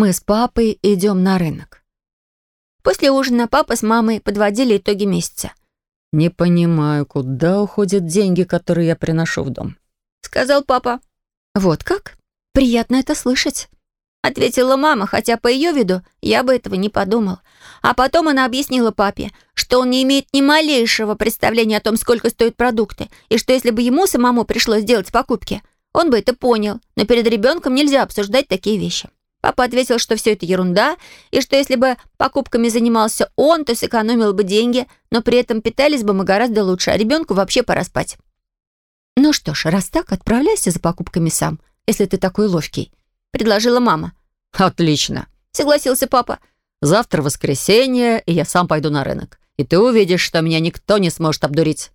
Мы с папой идем на рынок. После ужина папа с мамой подводили итоги месяца. «Не понимаю, куда уходят деньги, которые я приношу в дом?» — сказал папа. «Вот как? Приятно это слышать», — ответила мама, хотя по ее виду я бы этого не подумал. А потом она объяснила папе, что он не имеет ни малейшего представления о том, сколько стоят продукты, и что если бы ему самому пришлось делать покупки, он бы это понял, но перед ребенком нельзя обсуждать такие вещи. Папа ответил, что все это ерунда, и что если бы покупками занимался он, то сэкономил бы деньги, но при этом питались бы мы гораздо лучше, а ребенку вообще пора спать. «Ну что ж, раз так, отправляйся за покупками сам, если ты такой ловкий», — предложила мама. «Отлично», — согласился папа. «Завтра воскресенье, и я сам пойду на рынок. И ты увидишь, что меня никто не сможет обдурить».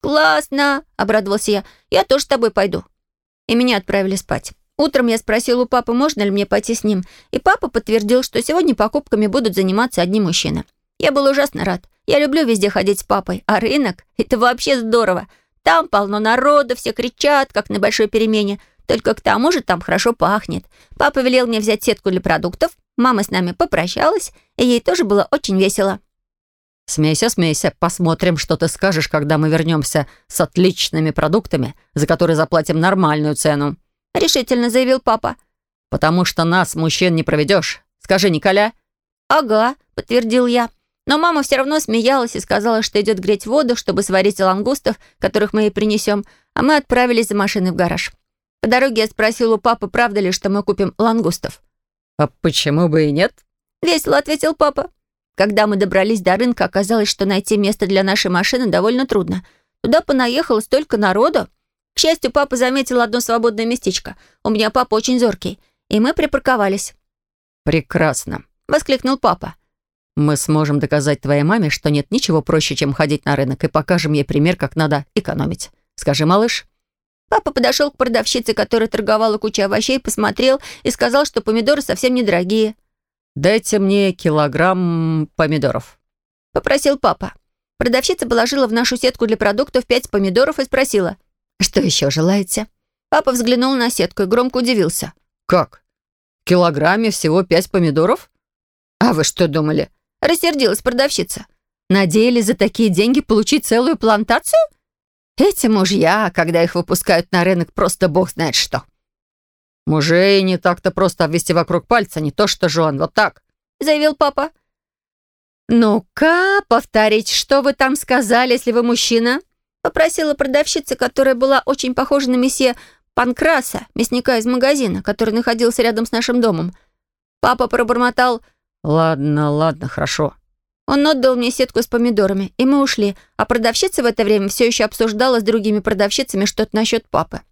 «Классно!» — обрадовался я. «Я тоже с тобой пойду». И меня отправили спать. Утром я спросил у папы, можно ли мне пойти с ним, и папа подтвердил, что сегодня покупками будут заниматься одни мужчины. Я был ужасно рад. Я люблю везде ходить с папой, а рынок — это вообще здорово. Там полно народу, все кричат, как на большой перемене. Только к тому же там хорошо пахнет. Папа велел мне взять сетку для продуктов, мама с нами попрощалась, и ей тоже было очень весело. «Смейся, смейся, посмотрим, что ты скажешь, когда мы вернемся с отличными продуктами, за которые заплатим нормальную цену», — решительно заявил папа. «Потому что нас, мужчин, не проведешь. Скажи, Николя». «Ага», — подтвердил я. Но мама все равно смеялась и сказала, что идет греть воду, чтобы сварить лангустов, которых мы ей принесем, а мы отправились за машиной в гараж. По дороге я спросил у папы, правда ли, что мы купим лангустов. «А почему бы и нет?» — весело ответил папа. Когда мы добрались до рынка, оказалось, что найти место для нашей машины довольно трудно. Туда понаехало столько народу. К счастью, папа заметил одно свободное местечко. У меня папа очень зоркий. И мы припарковались. «Прекрасно», — воскликнул папа. «Мы сможем доказать твоей маме, что нет ничего проще, чем ходить на рынок, и покажем ей пример, как надо экономить. Скажи, малыш». Папа подошел к продавщице, которая торговала кучей овощей, посмотрел и сказал, что помидоры совсем недорогие. «Дайте мне килограмм помидоров», — попросил папа. Продавщица положила в нашу сетку для продуктов пять помидоров и спросила, «Что еще желаете?» Папа взглянул на сетку и громко удивился. «Как? В килограмме всего пять помидоров?» «А вы что думали?» — рассердилась продавщица. «Надеялись за такие деньги получить целую плантацию? Эти мужья, когда их выпускают на рынок, просто бог знает что». «Мужей не так-то просто обвести вокруг пальца, не то что жен, вот так», — заявил папа. «Ну-ка, повторить, что вы там сказали, если вы мужчина?» — попросила продавщица, которая была очень похожа на месье Панкраса, мясника из магазина, который находился рядом с нашим домом. Папа пробормотал «Ладно, ладно, хорошо». Он отдал мне сетку с помидорами, и мы ушли, а продавщица в это время все еще обсуждала с другими продавщицами что-то насчет папы.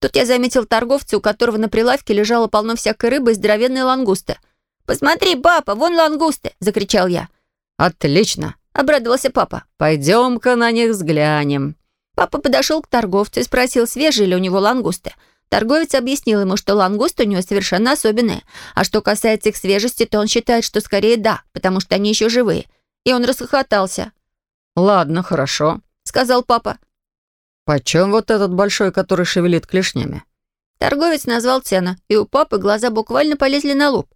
Тут я заметил торговца, у которого на прилавке лежало полно всякой рыбы и здоровенные лангусты. «Посмотри, папа, вон лангусты!» — закричал я. «Отлично!» — обрадовался папа. «Пойдем-ка на них взглянем». Папа подошел к торговцу и спросил, свежие ли у него лангусты. Торговец объяснил ему, что лангусты у него совершенно особенные. А что касается их свежести, то он считает, что скорее да, потому что они еще живые. И он расхохотался. «Ладно, хорошо», — сказал папа. «Почем вот этот большой, который шевелит клешнями?» Торговец назвал цену, и у папы глаза буквально полезли на лоб.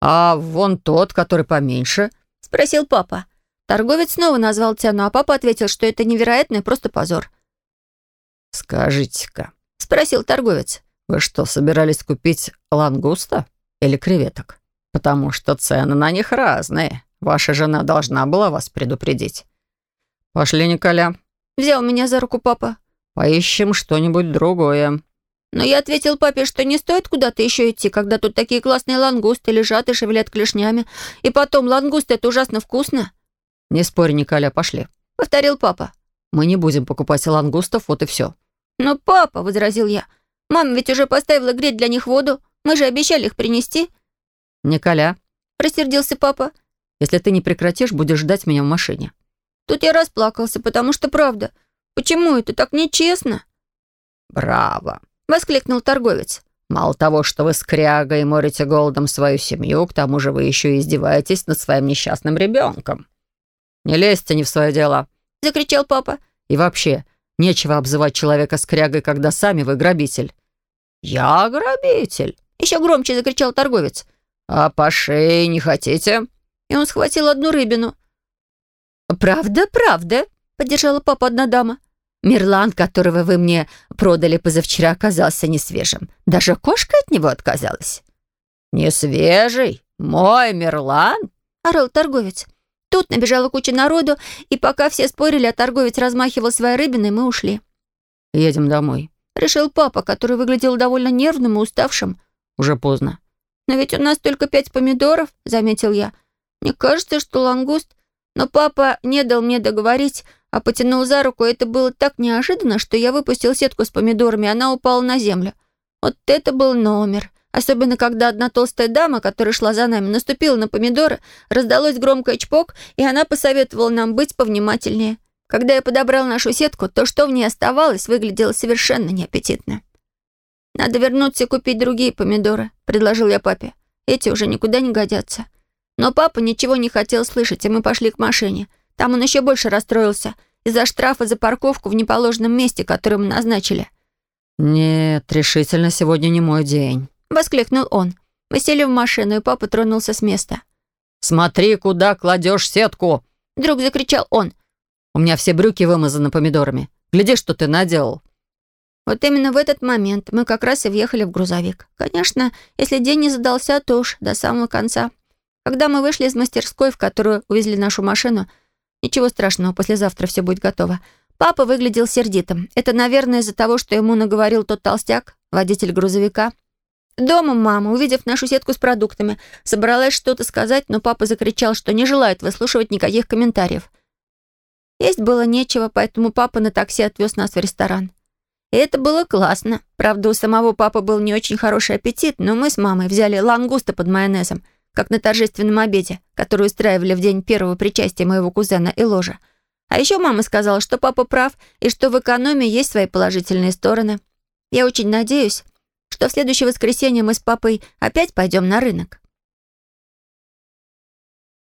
«А вон тот, который поменьше?» — спросил папа. Торговец снова назвал цену, а папа ответил, что это невероятный просто позор. «Скажите-ка», — спросил торговец. «Вы что, собирались купить лангуста или креветок? Потому что цены на них разные. Ваша жена должна была вас предупредить». «Пошли, Николя», Взял меня за руку папа. «Поищем что-нибудь другое». Но я ответил папе, что не стоит куда-то еще идти, когда тут такие классные лангусты лежат и шевелят клешнями. И потом, лангусты — это ужасно вкусно. «Не спорь, Николя, пошли», — повторил папа. «Мы не будем покупать лангустов, вот и все». «Но папа», — возразил я, — «мама ведь уже поставила греть для них воду. Мы же обещали их принести». «Николя», — рассердился папа, — «если ты не прекратишь, будешь ждать меня в машине». Тут я расплакался, потому что правда. Почему это так нечестно? «Браво!» — воскликнул торговец. «Мало того, что вы скряга и морите голодом свою семью, к тому же вы еще и издеваетесь над своим несчастным ребенком. Не лезьте не в свое дело!» — закричал папа. «И вообще, нечего обзывать человека скрягой, когда сами вы грабитель». «Я грабитель!» — еще громче закричал торговец. «А по шее не хотите?» И он схватил одну рыбину. «Правда, правда», — поддержала папа одна дама. «Мирлан, которого вы мне продали позавчера, оказался несвежим. Даже кошка от него отказалась». «Не свежий? Мой Мирлан?» — орал торговец. Тут набежала куча народу, и пока все спорили, а торговец размахивал своей рыбиной, мы ушли. «Едем домой», — решил папа, который выглядел довольно нервным и уставшим. «Уже поздно». «Но ведь у нас только пять помидоров», — заметил я. «Мне кажется, что лангуст...» Но папа не дал мне договорить, а потянул за руку, это было так неожиданно, что я выпустил сетку с помидорами, она упала на землю. Вот это был номер. Особенно, когда одна толстая дама, которая шла за нами, наступила на помидоры, раздалось громкое чпок, и она посоветовала нам быть повнимательнее. Когда я подобрал нашу сетку, то, что в ней оставалось, выглядело совершенно неаппетитно. «Надо вернуться и купить другие помидоры», — предложил я папе. «Эти уже никуда не годятся». Но папа ничего не хотел слышать, и мы пошли к машине. Там он еще больше расстроился из-за штрафа за парковку в неположенном месте, которое мы назначили. «Нет, решительно сегодня не мой день», — воскликнул он. Мы сели в машину, и папа тронулся с места. «Смотри, куда кладешь сетку!» Вдруг закричал он. «У меня все брюки вымазаны помидорами. Гляди, что ты наделал». Вот именно в этот момент мы как раз и въехали в грузовик. Конечно, если день не задался, то уж до самого конца. Когда мы вышли из мастерской, в которую увезли нашу машину, ничего страшного, послезавтра все будет готово. Папа выглядел сердитым. Это, наверное, из-за того, что ему наговорил тот толстяк, водитель грузовика. Дома мама, увидев нашу сетку с продуктами, собралась что-то сказать, но папа закричал, что не желает выслушивать никаких комментариев. Есть было нечего, поэтому папа на такси отвез нас в ресторан. И это было классно. Правда, у самого папы был не очень хороший аппетит, но мы с мамой взяли лангуста под майонезом — как на торжественном обеде, который устраивали в день первого причастия моего кузена и ложа. А еще мама сказала, что папа прав и что в экономии есть свои положительные стороны. Я очень надеюсь, что в следующее воскресенье мы с папой опять пойдем на рынок.